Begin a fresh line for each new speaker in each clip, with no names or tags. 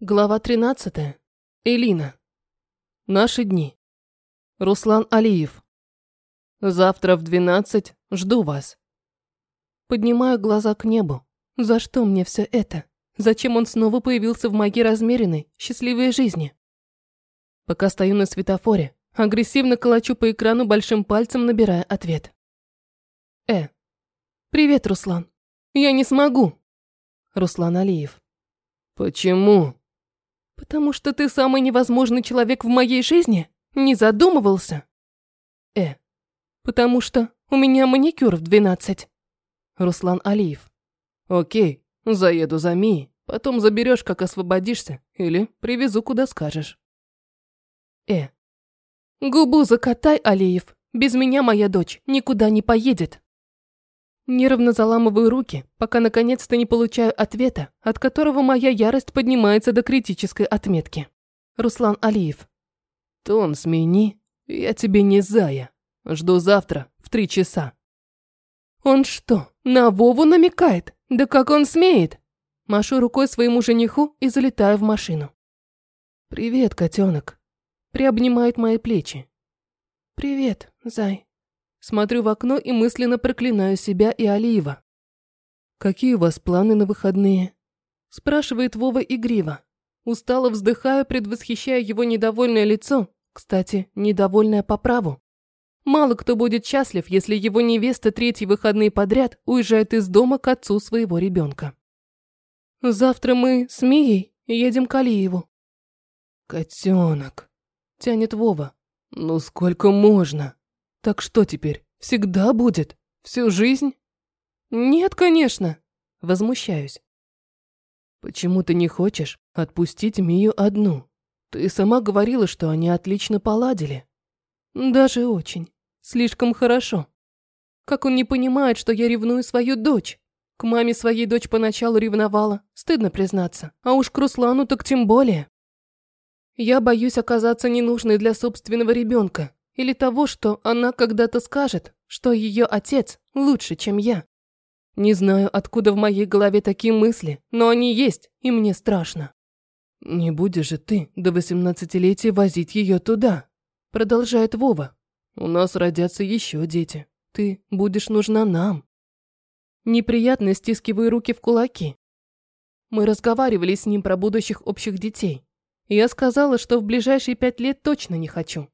Глава 13. Элина. Наши дни. Руслан Алиев. Завтра в 12 жду вас. Поднимаю глаза к небу. За что мне все это? Зачем он снова появился в моей размеренной, счастливой жизни? Пока стою на светофоре, агрессивно колочу по экрану большим пальцем, набирая ответ. Э. Привет, Руслан. Я не смогу. Руслан Алиев. Почему? Потому что ты самый невозможный человек в моей жизни? Не задумывался? Э. Потому что у меня маникюр в 12. Руслан Алиев. Окей, заеду за Ми, потом заберешь, как освободишься, или привезу, куда скажешь. Э. Губу закатай, Алиев. Без меня моя дочь никуда не поедет. Нервно заламываю руки, пока наконец-то не получаю ответа, от которого моя ярость поднимается до критической отметки. Руслан Алиев. Тон смени, я тебе не зая. Жду завтра в три часа. Он что, на Вову намекает? Да как он смеет? Машу рукой своему жениху и залетаю в машину. Привет, котенок. Приобнимает мои плечи. Привет, зай. Смотрю в окно и мысленно проклинаю себя и Алиева. «Какие у вас планы на выходные?» Спрашивает Вова игриво. Устало вздыхаю, предвосхищая его недовольное лицо. Кстати, недовольное по праву. Мало кто будет счастлив, если его невеста третий выходные подряд уезжает из дома к отцу своего ребенка. Завтра мы с Мией едем к Алиеву. Котенок, тянет Вова. Ну сколько можно? Так что теперь, всегда будет? Всю жизнь? Нет, конечно. Возмущаюсь. Почему ты не хочешь отпустить Мию одну? Ты сама говорила, что они отлично поладили. Даже очень. Слишком хорошо. Как он не понимает, что я ревную свою дочь? К маме своей дочь поначалу ревновала, стыдно признаться. А уж к Руслану так тем более. Я боюсь оказаться ненужной для собственного ребенка. Или того, что она когда-то скажет, что ее отец лучше, чем я. Не знаю, откуда в моей голове такие мысли, но они есть, и мне страшно. «Не будешь же ты до восемнадцатилетия возить ее туда», – продолжает Вова. «У нас родятся еще дети. Ты будешь нужна нам». Неприятно стискиваю руки в кулаки. Мы разговаривали с ним про будущих общих детей. Я сказала, что в ближайшие пять лет точно не хочу.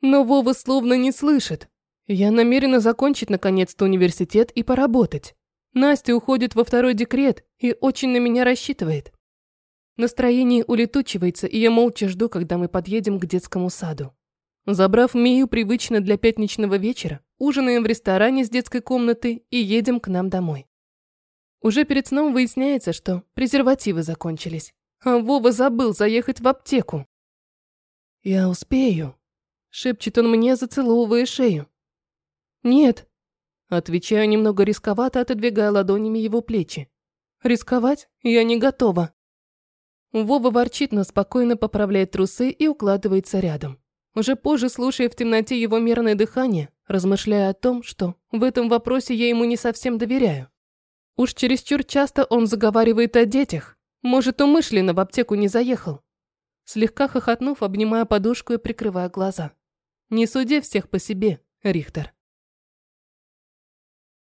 Но Вова словно не слышит. Я намерена закончить наконец-то университет и поработать. Настя уходит во второй декрет и очень на меня рассчитывает. Настроение улетучивается, и я молча жду, когда мы подъедем к детскому саду. Забрав Мию привычно для пятничного вечера, ужинаем в ресторане с детской комнаты и едем к нам домой. Уже перед сном выясняется, что презервативы закончились, а Вова забыл заехать в аптеку. «Я успею», Шепчет он мне, зацеловывая шею. «Нет». Отвечаю немного рисковато, отодвигая ладонями его плечи. «Рисковать? Я не готова». Вова ворчит, но спокойно поправляет трусы и укладывается рядом. Уже позже, слушая в темноте его мерное дыхание, размышляя о том, что в этом вопросе я ему не совсем доверяю. Уж чересчур часто он заговаривает о детях. Может, умышленно в аптеку не заехал. Слегка хохотнув, обнимая подушку и прикрывая глаза. Не суди всех по себе, Рихтер.